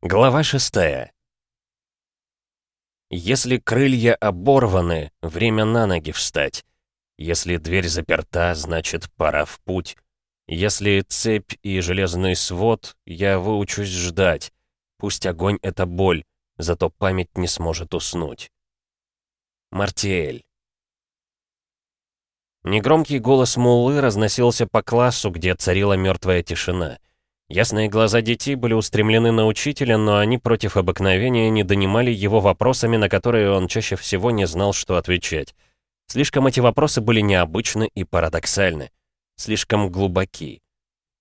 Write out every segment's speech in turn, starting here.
Глава шестая. Если крылья оборваны, время на ноги встать. Если дверь заперта, значит, пора в путь. Если цепь и железный свод, я выучусь ждать. Пусть огонь — это боль, зато память не сможет уснуть. Мартиэль. Негромкий голос Муллы разносился по классу, где царила мертвая тишина. Ясные глаза детей были устремлены на учителя, но они против обыкновения не донимали его вопросами, на которые он чаще всего не знал, что отвечать. Слишком эти вопросы были необычны и парадоксальны. Слишком глубоки.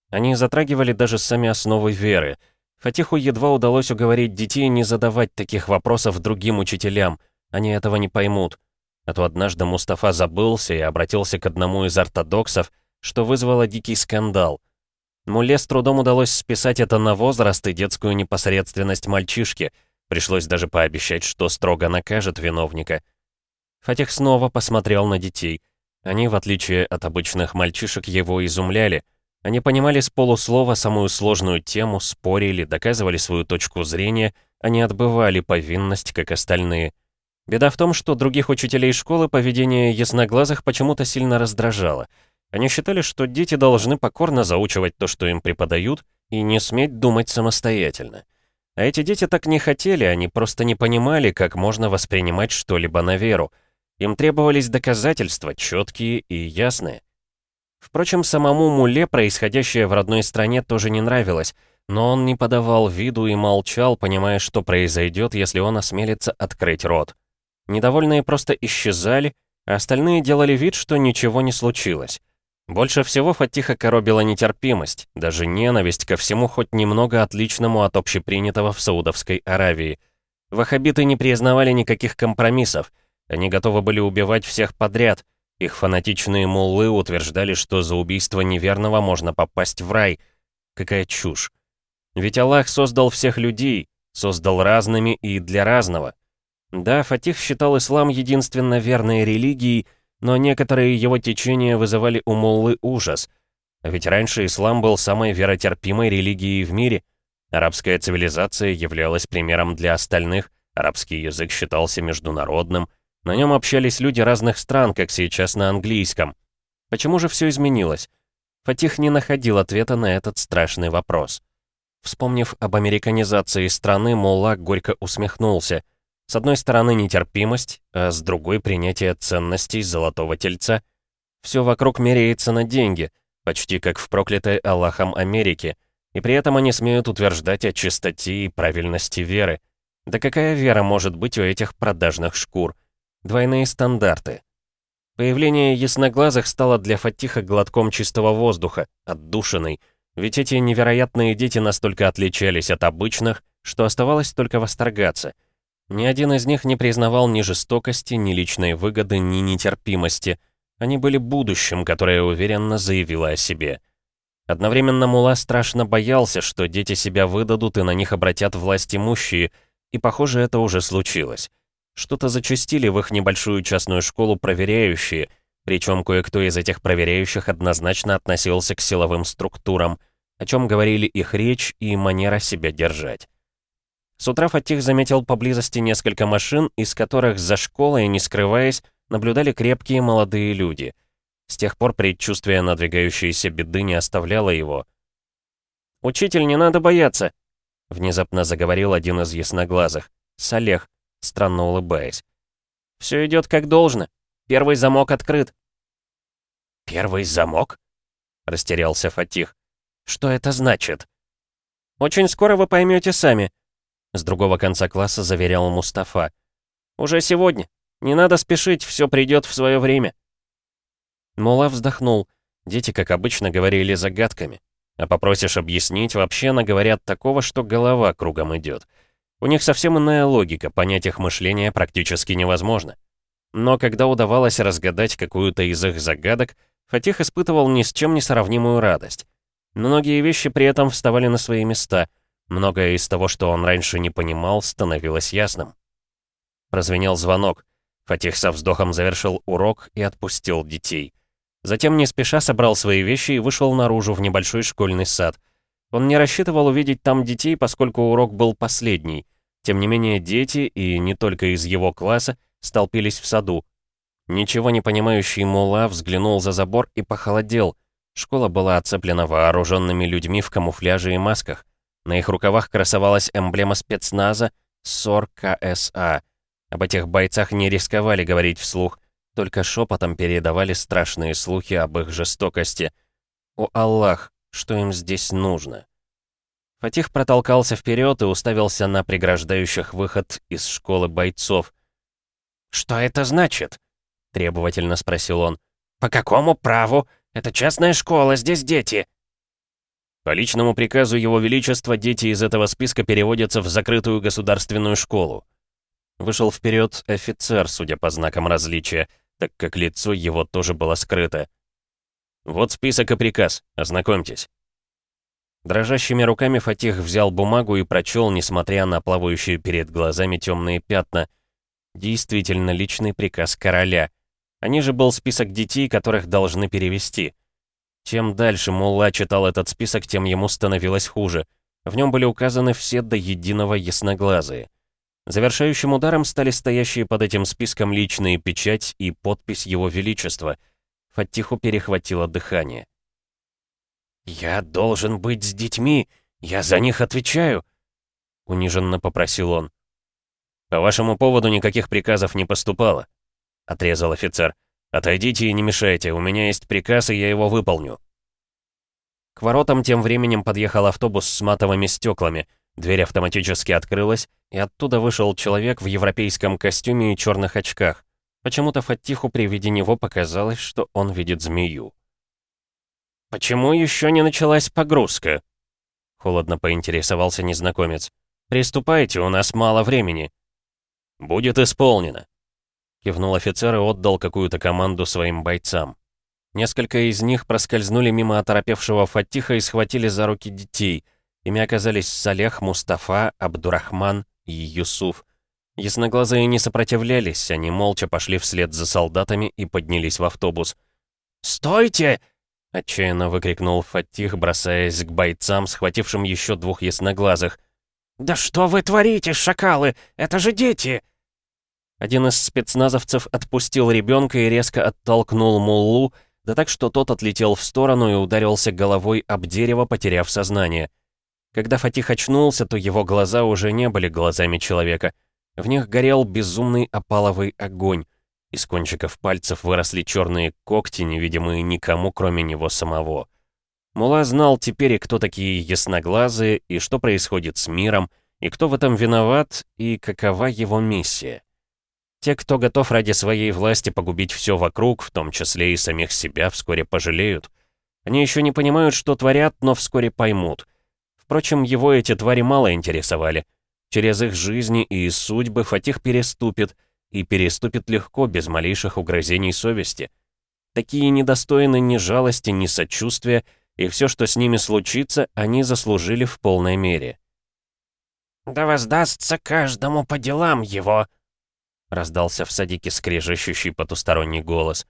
Они затрагивали даже сами основы веры. Фатиху едва удалось уговорить детей не задавать таких вопросов другим учителям. Они этого не поймут. А то однажды Мустафа забылся и обратился к одному из ортодоксов, что вызвало дикий скандал — Муле с трудом удалось списать это на возраст и детскую непосредственность мальчишки. Пришлось даже пообещать, что строго накажет виновника. Фатих снова посмотрел на детей. Они, в отличие от обычных мальчишек, его изумляли. Они понимали с полуслова самую сложную тему, спорили, доказывали свою точку зрения, они отбывали повинность, как остальные. Беда в том, что других учителей школы поведение ясноглазых почему-то сильно раздражало — они считали, что дети должны покорно заучивать то, что им преподают, и не сметь думать самостоятельно. А эти дети так не хотели, они просто не понимали, как можно воспринимать что-либо на веру. Им требовались доказательства, четкие и ясные. Впрочем, самому Муле происходящее в родной стране тоже не нравилось, но он не подавал виду и молчал, понимая, что произойдет, если он осмелится открыть рот. Недовольные просто исчезали, а остальные делали вид, что ничего не случилось. Больше всего Фатиха коробила нетерпимость, даже ненависть ко всему хоть немного отличному от общепринятого в Саудовской Аравии. Ваххабиты не признавали никаких компромиссов, они готовы были убивать всех подряд. Их фанатичные муллы утверждали, что за убийство неверного можно попасть в рай. Какая чушь. Ведь Аллах создал всех людей, создал разными и для разного. Да, Фатих считал ислам единственно верной религией, но некоторые его течения вызывали у Муллы ужас. Ведь раньше ислам был самой веротерпимой религией в мире. Арабская цивилизация являлась примером для остальных, арабский язык считался международным, на нем общались люди разных стран, как сейчас на английском. Почему же все изменилось? Фатих не находил ответа на этот страшный вопрос. Вспомнив об американизации страны, Мулла горько усмехнулся — с одной стороны нетерпимость, а с другой принятие ценностей золотого тельца. Все вокруг меряется на деньги, почти как в проклятой Аллахом Америке, и при этом они смеют утверждать о чистоте и правильности веры. Да какая вера может быть у этих продажных шкур? Двойные стандарты. Появление ясноглазых стало для Фатиха глотком чистого воздуха, отдушиной, ведь эти невероятные дети настолько отличались от обычных, что оставалось только восторгаться — ни один из них не признавал ни жестокости, ни личной выгоды, ни нетерпимости. Они были будущим, которое уверенно заявило о себе. Одновременно Мула страшно боялся, что дети себя выдадут и на них обратят власть имущие, и, похоже, это уже случилось. Что-то зачастили в их небольшую частную школу проверяющие, причем кое-кто из этих проверяющих однозначно относился к силовым структурам, о чем говорили их речь и манера себя держать. С утра Фатих заметил поблизости несколько машин, из которых за школой, не скрываясь, наблюдали крепкие молодые люди. С тех пор предчувствие надвигающейся беды не оставляло его. «Учитель, не надо бояться!» — внезапно заговорил один из ясноглазых. Салех, странно улыбаясь. «Все идет как должно. Первый замок открыт». «Первый замок?» — растерялся Фатих. «Что это значит?» «Очень скоро вы поймете сами», с другого конца класса заверял Мустафа. «Уже сегодня. Не надо спешить, все придет в свое время». Мула вздохнул. Дети, как обычно, говорили загадками. А попросишь объяснить, вообще наговорят такого, что голова кругом идет. У них совсем иная логика, понять их мышление практически невозможно. Но когда удавалось разгадать какую-то из их загадок, Фатих испытывал ни с чем не сравнимую радость. Многие вещи при этом вставали на свои места, Многое из того, что он раньше не понимал, становилось ясным. Прозвенел звонок. Фатих со вздохом завершил урок и отпустил детей. Затем не спеша собрал свои вещи и вышел наружу в небольшой школьный сад. Он не рассчитывал увидеть там детей, поскольку урок был последний. Тем не менее, дети, и не только из его класса, столпились в саду. Ничего не понимающий Мула взглянул за забор и похолодел. Школа была оцеплена вооруженными людьми в камуфляже и масках. На их рукавах красовалась эмблема спецназа СОР КСА. Об этих бойцах не рисковали говорить вслух, только шепотом передавали страшные слухи об их жестокости. О Аллах, что им здесь нужно? Фатих протолкался вперед и уставился на преграждающих выход из школы бойцов. «Что это значит?» — требовательно спросил он. «По какому праву? Это частная школа, здесь дети». По личному приказу Его Величества дети из этого списка переводятся в закрытую государственную школу. Вышел вперед офицер, судя по знакам различия, так как лицо его тоже было скрыто. «Вот список и приказ, ознакомьтесь». Дрожащими руками Фатих взял бумагу и прочел, несмотря на плавающие перед глазами темные пятна. Действительно, личный приказ короля. А ниже был список детей, которых должны перевести. Чем дальше Мулла читал этот список, тем ему становилось хуже. В нем были указаны все до единого ясноглазые. Завершающим ударом стали стоящие под этим списком личные печать и подпись Его Величества. Фатиху перехватило дыхание. «Я должен быть с детьми, я за них отвечаю», — униженно попросил он. «По вашему поводу никаких приказов не поступало», — отрезал офицер. «Отойдите и не мешайте, у меня есть приказ, и я его выполню». К воротам тем временем подъехал автобус с матовыми стеклами. Дверь автоматически открылась, и оттуда вышел человек в европейском костюме и черных очках. Почему-то Фаттиху при виде него показалось, что он видит змею. «Почему еще не началась погрузка?» Холодно поинтересовался незнакомец. «Приступайте, у нас мало времени». «Будет исполнено», — кивнул офицер и отдал какую-то команду своим бойцам. Несколько из них проскользнули мимо оторопевшего Фатиха и схватили за руки детей. Ими оказались Салех, Мустафа, Абдурахман и Юсуф. Ясноглазые не сопротивлялись, они молча пошли вслед за солдатами и поднялись в автобус. «Стойте!» — отчаянно выкрикнул Фатих, бросаясь к бойцам, схватившим еще двух ясноглазых. «Да что вы творите, шакалы? Это же дети!» Один из спецназовцев отпустил ребенка и резко оттолкнул Муллу, да так что тот отлетел в сторону и ударился головой об дерево, потеряв сознание. Когда Фатих очнулся, то его глаза уже не были глазами человека. В них горел безумный опаловый огонь. Из кончиков пальцев выросли черные когти, невидимые никому, кроме него самого. Мула знал теперь, и кто такие ясноглазые, и что происходит с миром, и кто в этом виноват, и какова его миссия. Те, кто готов ради своей власти погубить все вокруг, в том числе и самих себя, вскоре пожалеют. Они еще не понимают, что творят, но вскоре поймут. Впрочем, его эти твари мало интересовали. Через их жизни и судьбы Фатих переступит, и переступит легко, без малейших угрызений совести. Такие недостойны ни жалости, ни сочувствия, и все, что с ними случится, они заслужили в полной мере. «Да воздастся каждому по делам его!» Раздался в садике скрежещущий потусторонний голос.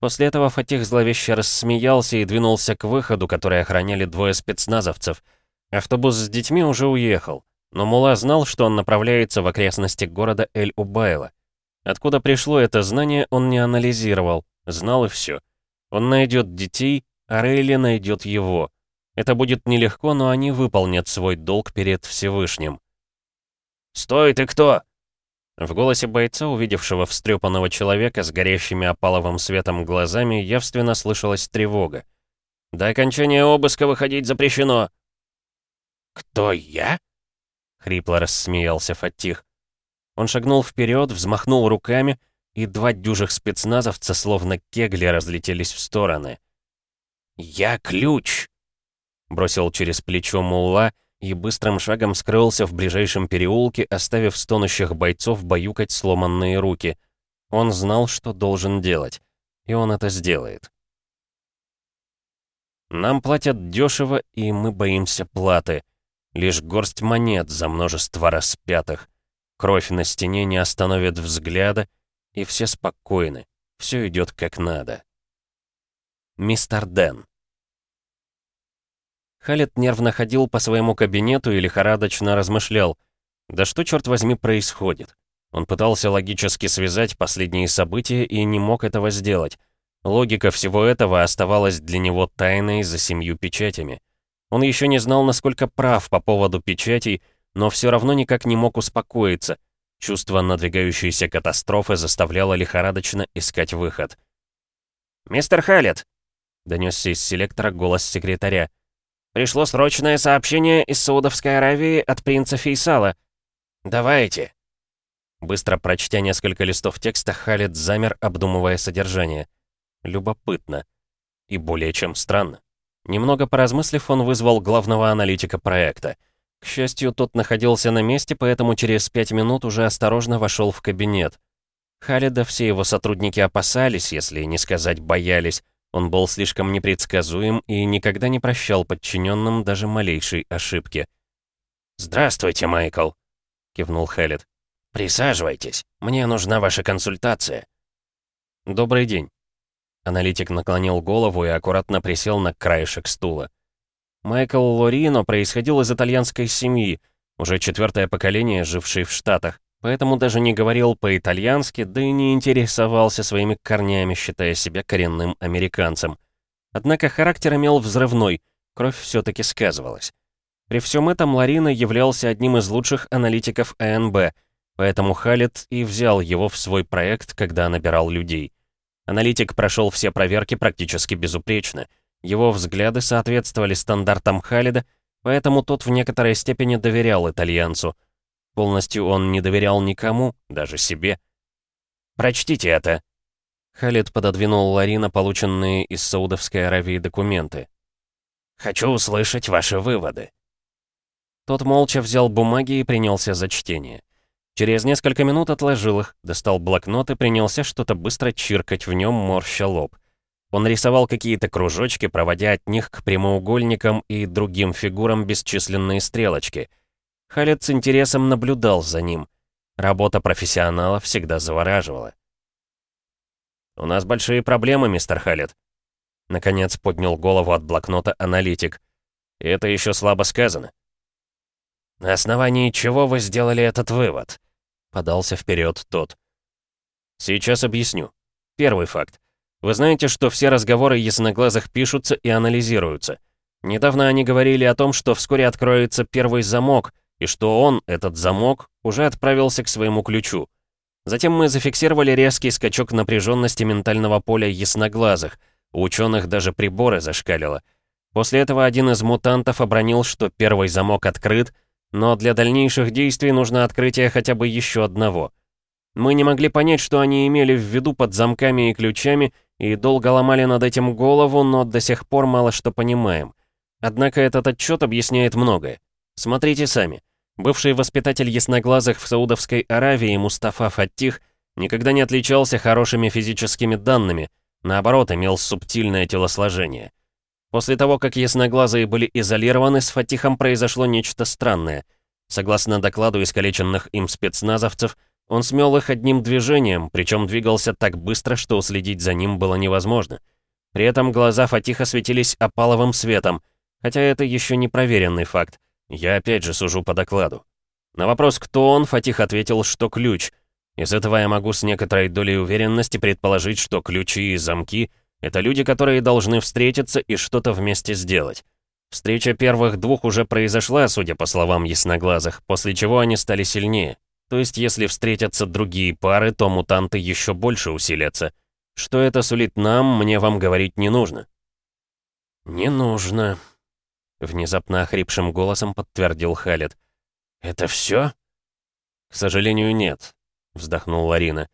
После этого Фатих зловеще рассмеялся и двинулся к выходу, который охраняли двое спецназовцев. Автобус с детьми уже уехал, но Мула знал, что он направляется в окрестности города Эль-Убайла. Откуда пришло это знание, он не анализировал, знал и все. Он найдет детей, а Рейли найдет его. Это будет нелегко, но они выполнят свой долг перед Всевышним. «Стой, ты кто?» В голосе бойца, увидевшего встрепанного человека с горящими опаловым светом глазами, явственно слышалась тревога. «До окончания обыска выходить запрещено!» «Кто я?» — хрипло рассмеялся Фатих. Он шагнул вперед, взмахнул руками, и два дюжих спецназовца, словно кегли, разлетелись в стороны. «Я ключ!» — бросил через плечо Мулла, — и быстрым шагом скрылся в ближайшем переулке, оставив стонущих бойцов баюкать сломанные руки. Он знал, что должен делать, и он это сделает. Нам платят дешево, и мы боимся платы. Лишь горсть монет за множество распятых. Кровь на стене не остановит взгляда, и все спокойны, все идет как надо. Мистер Дэн Халет нервно ходил по своему кабинету и лихорадочно размышлял. Да что, черт возьми, происходит? Он пытался логически связать последние события и не мог этого сделать. Логика всего этого оставалась для него тайной за семью печатями. Он еще не знал, насколько прав по поводу печатей, но все равно никак не мог успокоиться. Чувство надвигающейся катастрофы заставляло лихорадочно искать выход. «Мистер Халет!» — донесся из селектора голос секретаря. «Пришло срочное сообщение из Саудовской Аравии от принца Фейсала. Давайте!» Быстро прочтя несколько листов текста, Халет замер, обдумывая содержание. Любопытно. И более чем странно. Немного поразмыслив, он вызвал главного аналитика проекта. К счастью, тот находился на месте, поэтому через пять минут уже осторожно вошел в кабинет. Халида все его сотрудники опасались, если не сказать боялись. Он был слишком непредсказуем и никогда не прощал подчиненным даже малейшей ошибки. «Здравствуйте, Майкл», — кивнул Халид. «Присаживайтесь. Мне нужна ваша консультация». «Добрый день». Аналитик наклонил голову и аккуратно присел на краешек стула. Майкл Лорино происходил из итальянской семьи, уже четвертое поколение, жившей в Штатах, поэтому даже не говорил по-итальянски, да и не интересовался своими корнями, считая себя коренным американцем. Однако характер имел взрывной, кровь все-таки сказывалась. При всем этом Лорино являлся одним из лучших аналитиков АНБ, поэтому Халет и взял его в свой проект, когда набирал людей. Аналитик прошел все проверки практически безупречно — его взгляды соответствовали стандартам Халида, поэтому тот в некоторой степени доверял итальянцу. Полностью он не доверял никому, даже себе. «Прочтите это!» Халид пододвинул Ларина полученные из Саудовской Аравии документы. «Хочу услышать ваши выводы». Тот молча взял бумаги и принялся за чтение. Через несколько минут отложил их, достал блокнот и принялся что-то быстро чиркать в нем, морща лоб. Он рисовал какие-то кружочки, проводя от них к прямоугольникам и другим фигурам бесчисленные стрелочки. Халет с интересом наблюдал за ним. Работа профессионала всегда завораживала. «У нас большие проблемы, мистер Халет», — наконец поднял голову от блокнота аналитик. «И это еще слабо сказано». «На основании чего вы сделали этот вывод?» — подался вперед тот. «Сейчас объясню. Первый факт. Вы знаете, что все разговоры ясноглазых пишутся и анализируются. Недавно они говорили о том, что вскоре откроется первый замок, и что он, этот замок, уже отправился к своему ключу. Затем мы зафиксировали резкий скачок напряженности ментального поля ясноглазых. У ученых даже приборы зашкалило. После этого один из мутантов обронил, что первый замок открыт, но для дальнейших действий нужно открытие хотя бы еще одного. Мы не могли понять, что они имели в виду под замками и ключами, и долго ломали над этим голову, но до сих пор мало что понимаем. Однако этот отчет объясняет многое. Смотрите сами. Бывший воспитатель ясноглазых в Саудовской Аравии Мустафа Фаттих никогда не отличался хорошими физическими данными, наоборот, имел субтильное телосложение. После того, как ясноглазые были изолированы, с Фатихом произошло нечто странное. Согласно докладу искалеченных им спецназовцев, он смел их одним движением, причем двигался так быстро, что уследить за ним было невозможно. При этом глаза Фатиха светились опаловым светом, хотя это еще не проверенный факт. Я опять же сужу по докладу. На вопрос, кто он, Фатих ответил, что ключ. Из этого я могу с некоторой долей уверенности предположить, что ключи и замки — это люди, которые должны встретиться и что-то вместе сделать. Встреча первых двух уже произошла, судя по словам ясноглазых, после чего они стали сильнее. То есть, если встретятся другие пары, то мутанты еще больше усилятся. Что это сулит нам, мне вам говорить не нужно». «Не нужно», — внезапно охрипшим голосом подтвердил Халет. «Это все?» «К сожалению, нет», — вздохнул Ларина.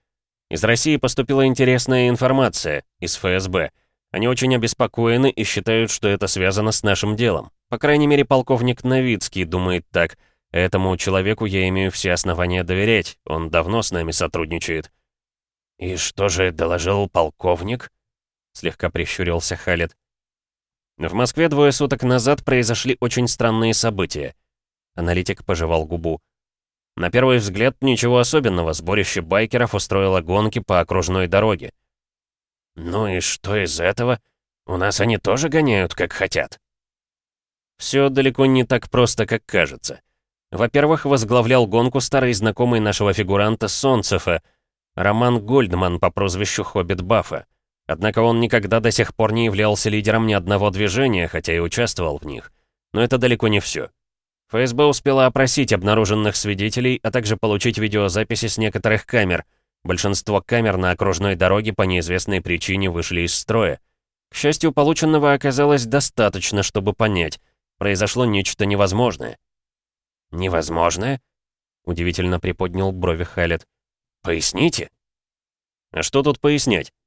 «Из России поступила интересная информация, из ФСБ. Они очень обеспокоены и считают, что это связано с нашим делом. По крайней мере, полковник Новицкий думает так — Этому человеку я имею все основания доверять, он давно с нами сотрудничает». «И что же доложил полковник?» Слегка прищурился Халет. В Москве двое суток назад произошли очень странные события. Аналитик пожевал губу. На первый взгляд, ничего особенного, сборище байкеров устроило гонки по окружной дороге. «Ну и что из этого? У нас они тоже гоняют, как хотят?» Все далеко не так просто, как кажется. Во-первых, возглавлял гонку старый знакомый нашего фигуранта Солнцефа, Роман Гольдман по прозвищу Хоббит Баффа. Однако он никогда до сих пор не являлся лидером ни одного движения, хотя и участвовал в них. Но это далеко не все. ФСБ успела опросить обнаруженных свидетелей, а также получить видеозаписи с некоторых камер. Большинство камер на окружной дороге по неизвестной причине вышли из строя. К счастью, полученного оказалось достаточно, чтобы понять. Произошло нечто невозможное. «Невозможное?» — удивительно приподнял брови Халет. «Поясните?» «А что тут пояснять?» —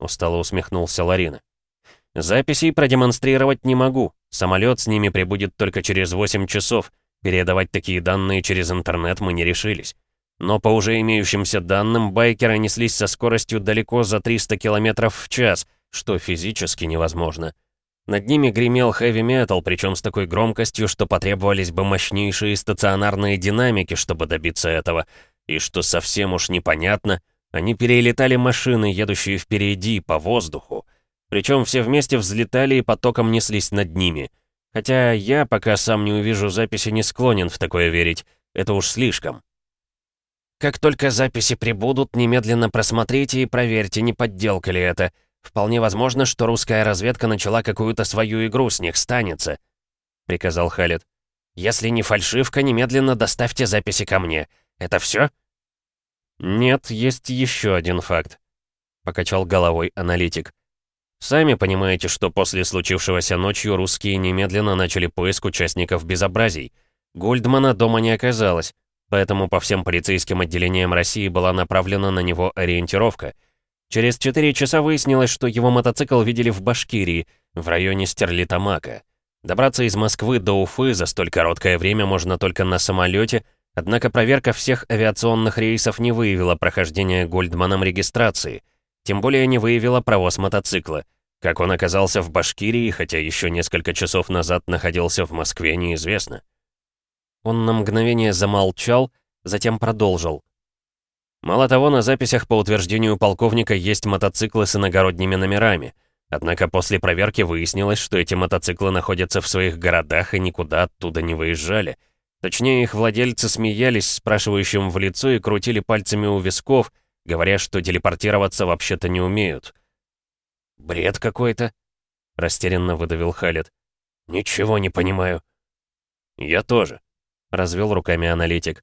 устало усмехнулся Ларина. «Записей продемонстрировать не могу. Самолет с ними прибудет только через 8 часов. Передавать такие данные через интернет мы не решились. Но по уже имеющимся данным, байкеры неслись со скоростью далеко за 300 км в час, что физически невозможно. Над ними гремел хэви-метал, причем с такой громкостью, что потребовались бы мощнейшие стационарные динамики, чтобы добиться этого. И что совсем уж непонятно, они перелетали машины, едущие впереди, по воздуху. Причем все вместе взлетали и потоком неслись над ними. Хотя я, пока сам не увижу записи, не склонен в такое верить. Это уж слишком. Как только записи прибудут, немедленно просмотрите и проверьте, не подделка ли это. Вполне возможно, что русская разведка начала какую-то свою игру, с них станется», — приказал Халид. «Если не фальшивка, немедленно доставьте записи ко мне. Это все? «Нет, есть еще один факт», — покачал головой аналитик. «Сами понимаете, что после случившегося ночью русские немедленно начали поиск участников безобразий. Гольдмана дома не оказалось, поэтому по всем полицейским отделениям России была направлена на него ориентировка — Через 4 часа выяснилось, что его мотоцикл видели в Башкирии, в районе Стерлитамака. Добраться из Москвы до Уфы за столь короткое время можно только на самолете, однако проверка всех авиационных рейсов не выявила прохождения Гольдманом регистрации, тем более не выявила провоз мотоцикла. Как он оказался в Башкирии, хотя еще несколько часов назад находился в Москве, неизвестно. Он на мгновение замолчал, затем продолжил. Мало того, на записях по утверждению полковника есть мотоциклы с иногородними номерами. Однако после проверки выяснилось, что эти мотоциклы находятся в своих городах и никуда оттуда не выезжали. Точнее, их владельцы смеялись спрашивающим в лицо и крутили пальцами у висков, говоря, что телепортироваться вообще-то не умеют. «Бред какой-то», — растерянно выдавил Халет. «Ничего не понимаю». «Я тоже», — развел руками аналитик.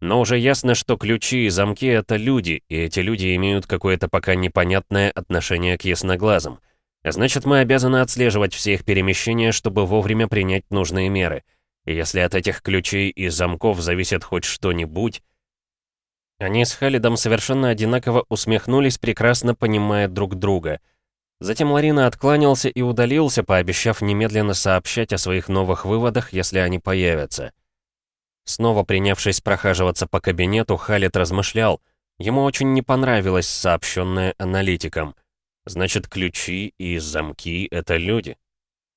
Но уже ясно, что ключи и замки — это люди, и эти люди имеют какое-то пока непонятное отношение к ясноглазым. Значит, мы обязаны отслеживать все их перемещения, чтобы вовремя принять нужные меры. И если от этих ключей и замков зависит хоть что-нибудь... Они с Халидом совершенно одинаково усмехнулись, прекрасно понимая друг друга. Затем Ларина откланялся и удалился, пообещав немедленно сообщать о своих новых выводах, если они появятся. Снова принявшись прохаживаться по кабинету, Халит размышлял. Ему очень не понравилось сообщенное аналитиком. Значит, ключи и замки — это люди.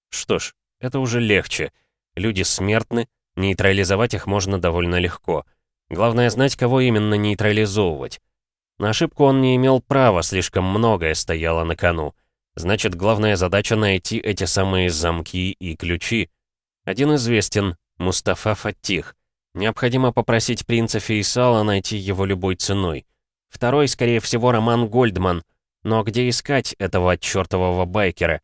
Что ж, это уже легче. Люди смертны, нейтрализовать их можно довольно легко. Главное знать, кого именно нейтрализовывать. На ошибку он не имел права, слишком многое стояло на кону. Значит, главная задача найти эти самые замки и ключи. Один известен — Мустафа Фатих. Необходимо попросить принца Фейсала найти его любой ценой. Второй, скорее всего, Роман Гольдман. Но где искать этого чертового байкера?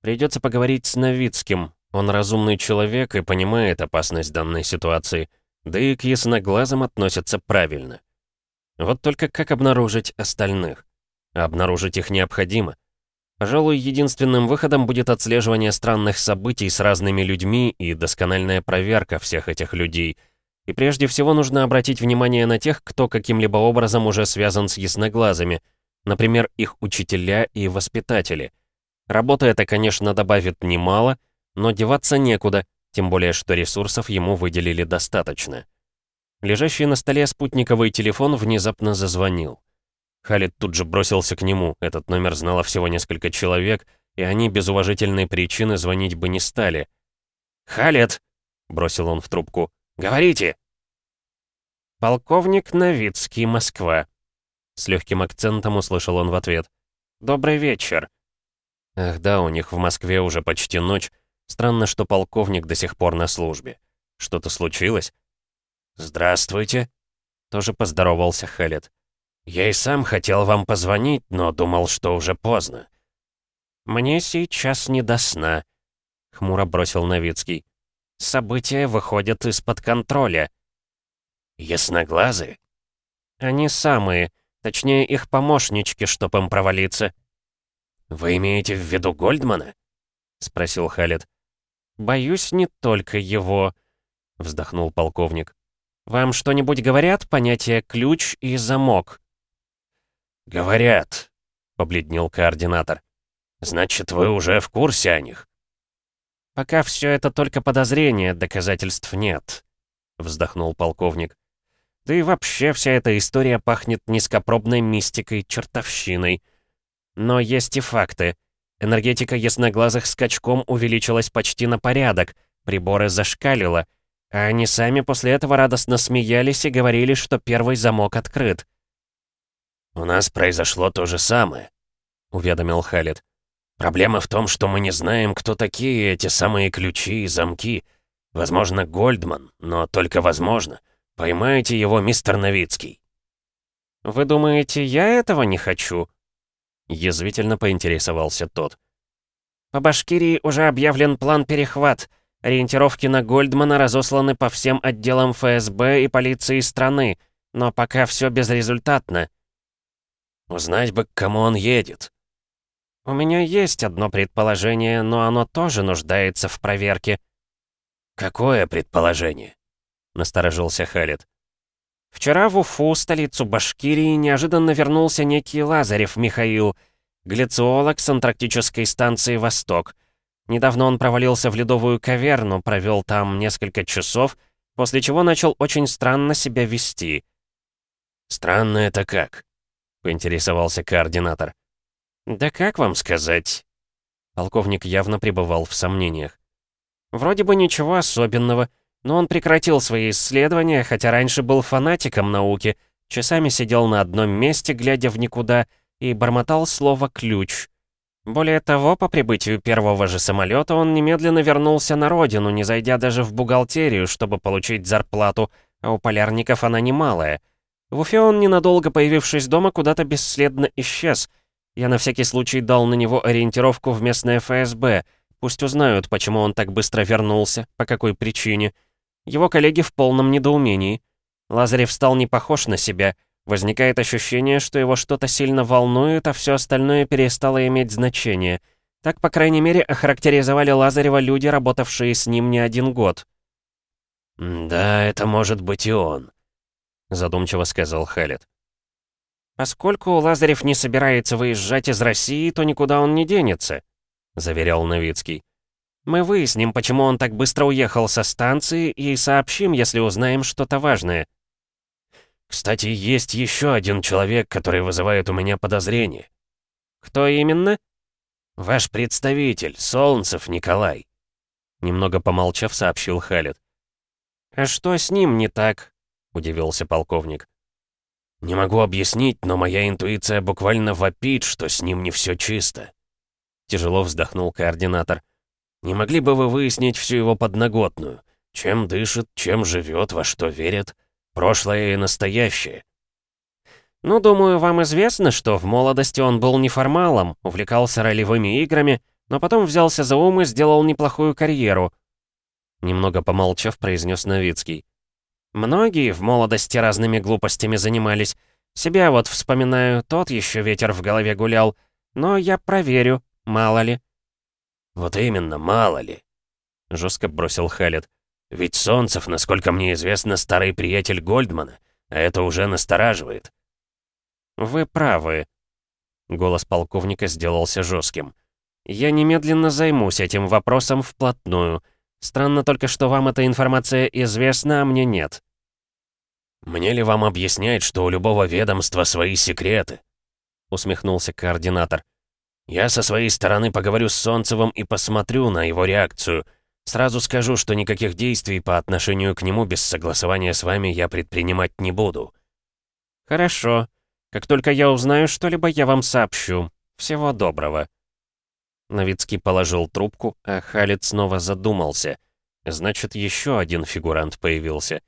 Придется поговорить с Новицким. Он разумный человек и понимает опасность данной ситуации. Да и к ясноглазым относятся правильно. Вот только как обнаружить остальных? обнаружить их необходимо. Пожалуй, единственным выходом будет отслеживание странных событий с разными людьми и доскональная проверка всех этих людей — и прежде всего нужно обратить внимание на тех, кто каким-либо образом уже связан с ясноглазыми, например, их учителя и воспитатели. Работа это, конечно, добавит немало, но деваться некуда, тем более, что ресурсов ему выделили достаточно. Лежащий на столе спутниковый телефон внезапно зазвонил. Халид тут же бросился к нему, этот номер знало всего несколько человек, и они без уважительной причины звонить бы не стали. «Халид!» — бросил он в трубку. Говорите!» «Полковник Новицкий, Москва», — с легким акцентом услышал он в ответ. «Добрый вечер». Ах да, у них в Москве уже почти ночь. Странно, что полковник до сих пор на службе. Что-то случилось? «Здравствуйте», — тоже поздоровался Халет. «Я и сам хотел вам позвонить, но думал, что уже поздно». «Мне сейчас не до сна», — хмуро бросил Новицкий. «События выходят из-под контроля». «Ясноглазые?» «Они самые, точнее их помощнички, чтоб им провалиться». «Вы имеете в виду Гольдмана?» — спросил Халет. «Боюсь, не только его», — вздохнул полковник. «Вам что-нибудь говорят понятие «ключ» и «замок»?» «Говорят», — побледнел координатор. «Значит, вы уже в курсе о них?» «Пока все это только подозрения, доказательств нет», — вздохнул полковник. «Да и вообще вся эта история пахнет низкопробной мистикой, чертовщиной. Но есть и факты. Энергетика ясноглазых скачком увеличилась почти на порядок, приборы зашкалило, а они сами после этого радостно смеялись и говорили, что первый замок открыт. «У нас произошло то же самое», — уведомил Халид. «Проблема в том, что мы не знаем, кто такие эти самые ключи и замки. Возможно, Гольдман, но только возможно. Поймаете его, мистер Новицкий». «Вы думаете, я этого не хочу?» Язвительно поинтересовался тот. «По Башкирии уже объявлен план перехват. Ориентировки на Гольдмана разосланы по всем отделам ФСБ и полиции страны, но пока все безрезультатно. Узнать бы, к кому он едет. У меня есть одно предположение, но оно тоже нуждается в проверке. Какое предположение? Насторожился Халид. Вчера в Уфу, столицу Башкирии, неожиданно вернулся некий Лазарев Михаил, глициолог с антарктической станции «Восток». Недавно он провалился в ледовую каверну, провел там несколько часов, после чего начал очень странно себя вести. «Странно это как?» поинтересовался координатор. «Да как вам сказать?» Полковник явно пребывал в сомнениях. «Вроде бы ничего особенного, но он прекратил свои исследования, хотя раньше был фанатиком науки, часами сидел на одном месте, глядя в никуда, и бормотал слово «ключ». Более того, по прибытию первого же самолета он немедленно вернулся на родину, не зайдя даже в бухгалтерию, чтобы получить зарплату, а у полярников она немалая — в Уфе он, ненадолго появившись дома, куда-то бесследно исчез. Я на всякий случай дал на него ориентировку в местное ФСБ. Пусть узнают, почему он так быстро вернулся, по какой причине. Его коллеги в полном недоумении. Лазарев стал не похож на себя. Возникает ощущение, что его что-то сильно волнует, а все остальное перестало иметь значение. Так, по крайней мере, охарактеризовали Лазарева люди, работавшие с ним не один год. «Да, это может быть и он», — задумчиво сказал Халет. «Поскольку Лазарев не собирается выезжать из России, то никуда он не денется», — заверял Новицкий. «Мы выясним, почему он так быстро уехал со станции, и сообщим, если узнаем что-то важное». «Кстати, есть еще один человек, который вызывает у меня подозрение». «Кто именно?» «Ваш представитель, Солнцев Николай», — немного помолчав, сообщил Халет. «А что с ним не так?» удивился полковник. «Не могу объяснить, но моя интуиция буквально вопит, что с ним не все чисто». Тяжело вздохнул координатор. «Не могли бы вы выяснить всю его подноготную? Чем дышит, чем живет, во что верит? Прошлое и настоящее?» «Ну, думаю, вам известно, что в молодости он был неформалом, увлекался ролевыми играми, но потом взялся за ум и сделал неплохую карьеру». Немного помолчав, произнес Новицкий. Многие в молодости разными глупостями занимались. Себя вот вспоминаю, тот еще ветер в голове гулял. Но я проверю, мало ли. «Вот именно, мало ли», — жестко бросил Халет. «Ведь Солнцев, насколько мне известно, старый приятель Гольдмана, а это уже настораживает». «Вы правы», — голос полковника сделался жестким. «Я немедленно займусь этим вопросом вплотную. Странно только, что вам эта информация известна, а мне нет». «Мне ли вам объяснять, что у любого ведомства свои секреты?» Усмехнулся координатор. «Я со своей стороны поговорю с Солнцевым и посмотрю на его реакцию. Сразу скажу, что никаких действий по отношению к нему без согласования с вами я предпринимать не буду». «Хорошо. Как только я узнаю что-либо, я вам сообщу. Всего доброго». Новицкий положил трубку, а Халид снова задумался. Значит, еще один фигурант появился.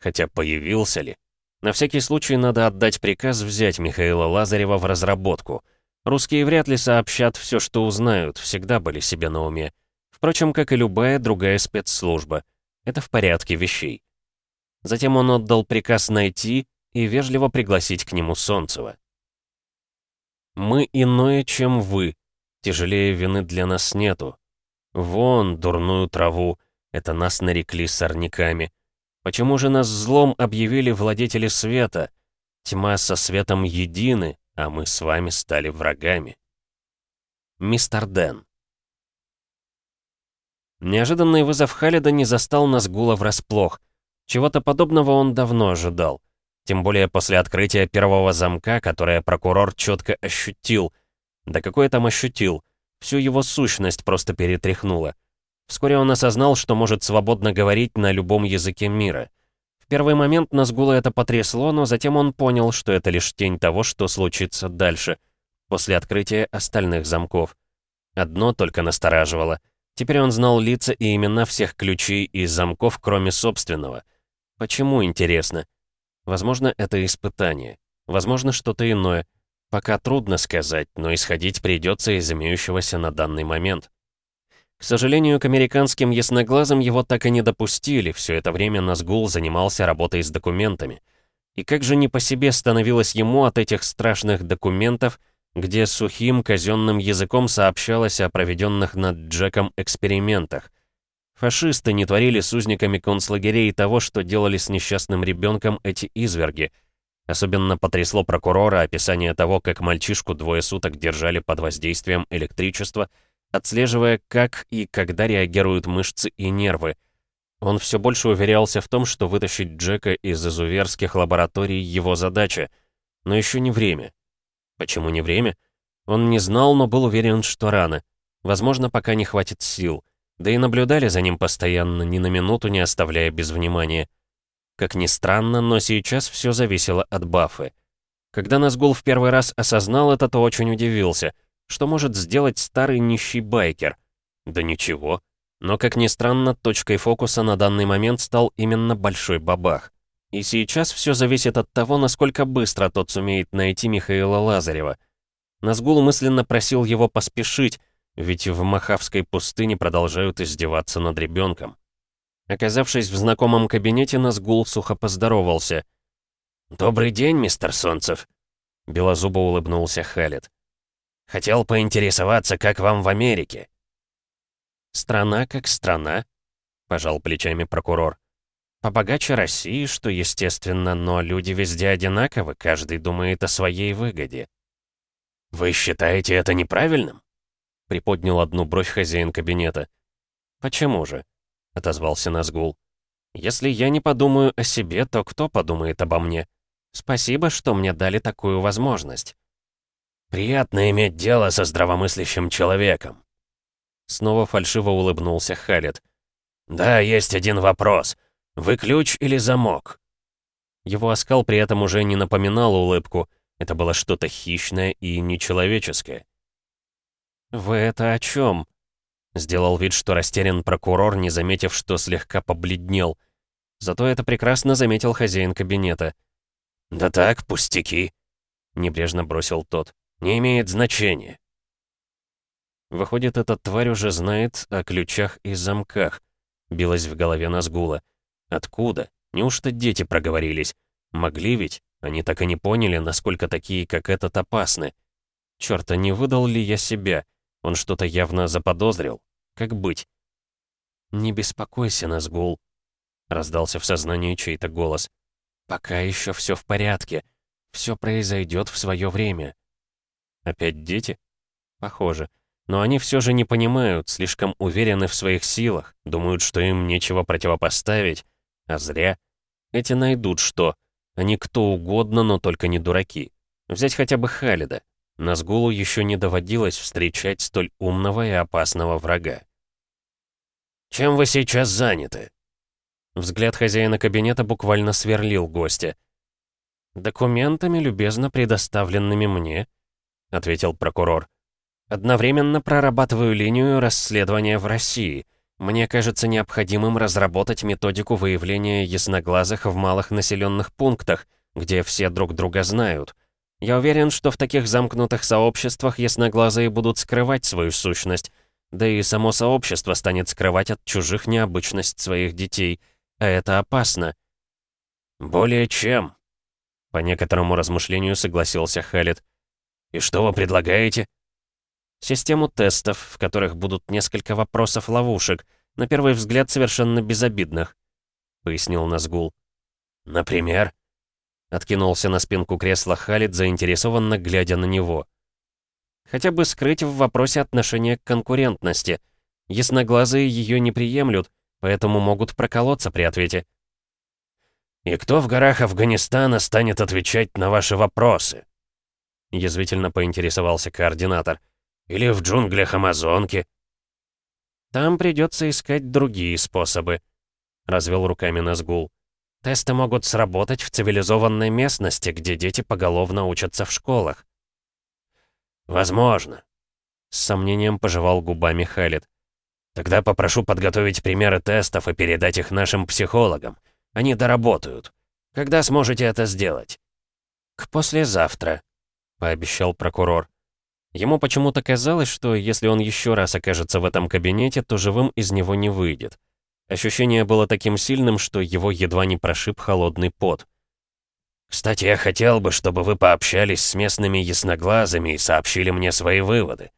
Хотя появился ли? На всякий случай надо отдать приказ взять Михаила Лазарева в разработку. Русские вряд ли сообщат все, что узнают, всегда были себе на уме. Впрочем, как и любая другая спецслужба. Это в порядке вещей. Затем он отдал приказ найти и вежливо пригласить к нему Солнцева. «Мы иное, чем вы. Тяжелее вины для нас нету. Вон, дурную траву, это нас нарекли сорняками. Почему же нас злом объявили владетели света? Тьма со светом едины, а мы с вами стали врагами». Мистер Дэн Неожиданный вызов Халида не застал Назгула врасплох. Чего-то подобного он давно ожидал. Тем более после открытия первого замка, которое прокурор четко ощутил. Да какое там ощутил? Всю его сущность просто перетряхнуло. Вскоре он осознал, что может свободно говорить на любом языке мира. Первый момент Назгула это потрясло, но затем он понял, что это лишь тень того, что случится дальше, после открытия остальных замков. Одно только настораживало — Теперь он знал лица и имена всех ключей и замков, кроме собственного. Почему, интересно? Возможно, это испытание. Возможно, что-то иное. Пока трудно сказать, но исходить придется из имеющегося на данный момент. К сожалению, к американским ясноглазым его так и не допустили, все это время Назгул занимался работой с документами. И как же не по себе становилось ему от этих страшных документов, где сухим казенным языком сообщалось о проведенных над Джеком экспериментах. Фашисты не творили с узниками концлагерей того, что делали с несчастным ребенком эти изверги. Особенно потрясло прокурора описание того, как мальчишку двое суток держали под воздействием электричества, отслеживая, как и когда реагируют мышцы и нервы. Он все больше уверялся в том, что вытащить Джека из изуверских лабораторий его задача. Но еще не время. Почему не время? Он не знал, но был уверен, что рано. Возможно, пока не хватит сил. Да и наблюдали за ним постоянно, ни на минуту не оставляя без внимания. Как ни странно, но сейчас все зависело от Баффы. Когда Назгул в первый раз осознал это, то очень удивился. Что может сделать старый нищий байкер? Да ничего. Но, как ни странно, точкой фокуса на данный момент стал именно Большой Бабах. И сейчас все зависит от того, насколько быстро тот сумеет найти Михаила Лазарева. Назгул мысленно просил его поспешить, ведь в Махавской пустыне продолжают издеваться над ребенком. Оказавшись в знакомом кабинете, Назгул сухо поздоровался. «Добрый день, мистер Солнцев», — белозубо улыбнулся Халет. «Хотел поинтересоваться, как вам в Америке?» «Страна как страна», — пожал плечами прокурор. Побогаче России, что естественно, но люди везде одинаковы, каждый думает о своей выгоде. «Вы считаете это неправильным?» — приподнял одну бровь хозяин кабинета. «Почему же?» — отозвался Назгул. «Если я не подумаю о себе, то кто подумает обо мне? Спасибо, что мне дали такую возможность». «Приятно иметь дело со здравомыслящим человеком». Снова фальшиво улыбнулся Халет. «Да, есть один вопрос. «Вы ключ или замок?» Его оскал при этом уже не напоминал улыбку. Это было что-то хищное и нечеловеческое. «Вы это о чем?» Сделал вид, что растерян прокурор, не заметив, что слегка побледнел. Зато это прекрасно заметил хозяин кабинета. «Да так, пустяки», — небрежно бросил тот. «Не имеет значения». Выходит, эта тварь уже знает о ключах и замках, билась в голове Назгула. Откуда? Неужто дети проговорились? Могли ведь? Они так и не поняли, насколько такие, как этот, опасны. Чёрт, а не выдал ли я себя? Он что-то явно заподозрил. Как быть? «Не беспокойся, Назгул», — раздался в сознании чей-то голос. «Пока еще все в порядке. Все произойдет в свое время». Опять дети? Похоже. Но они все же не понимают, слишком уверены в своих силах, думают, что им нечего противопоставить, а зря. Эти найдут что. Они кто угодно, но только не дураки. Взять хотя бы Халида. Назгулу еще не доводилось встречать столь умного и опасного врага. «Чем вы сейчас заняты?» Взгляд хозяина кабинета буквально сверлил гостя. «Документами, любезно предоставленными мне», — ответил прокурор. Одновременно прорабатываю линию расследования в России. Мне кажется необходимым разработать методику выявления ясноглазых в малых населенных пунктах, где все друг друга знают. Я уверен, что в таких замкнутых сообществах ясноглазые будут скрывать свою сущность, да и само сообщество станет скрывать от чужих необычность своих детей, а это опасно. «Более чем», — по некоторому размышлению согласился Халит. «И что вы предлагаете?» Систему тестов, в которых будут несколько вопросов-ловушек, на первый взгляд совершенно безобидных», — пояснил Назгул. «Например?» Откинулся на спинку кресла Халид, заинтересованно глядя на него. «Хотя бы скрыть в вопросе отношение к конкурентности. Ясноглазые ее не приемлют, поэтому могут проколоться при ответе». «И кто в горах Афганистана станет отвечать на ваши вопросы?» Язвительно поинтересовался координатор. Или в джунглях Амазонки?» «Там придется искать другие способы», — развел руками Назгул. «Тесты могут сработать в цивилизованной местности, где дети поголовно учатся в школах». «Возможно», — с сомнением пожевал губами Халид. «Тогда попрошу подготовить примеры тестов и передать их нашим психологам. Они доработают. Когда сможете это сделать?» «К послезавтра», — пообещал прокурор. Ему почему-то казалось, что если он еще раз окажется в этом кабинете, то живым из него не выйдет. Ощущение было таким сильным, что его едва не прошиб холодный пот. «Кстати, я хотел бы, чтобы вы пообщались с местными ясноглазыми и сообщили мне свои выводы».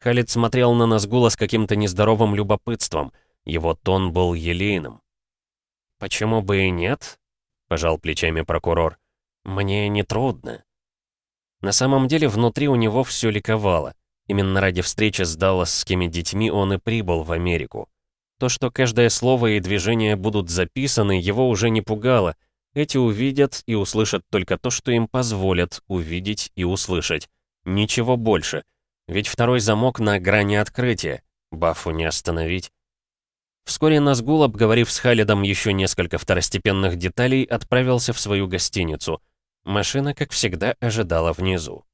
Халид смотрел на Назгула с каким-то нездоровым любопытством. Его тон был елейным. «Почему бы и нет?» — пожал плечами прокурор. «Мне не трудно. На самом деле внутри у него все ликовало. Именно ради встречи с далласскими детьми он и прибыл в Америку. То, что каждое слово и движение будут записаны, его уже не пугало. Эти увидят и услышат только то, что им позволят увидеть и услышать. Ничего больше. Ведь второй замок на грани открытия. Бафу не остановить. Вскоре Назгул, обговорив с Халидом еще несколько второстепенных деталей, отправился в свою гостиницу — Машина, как всегда, ожидала внизу.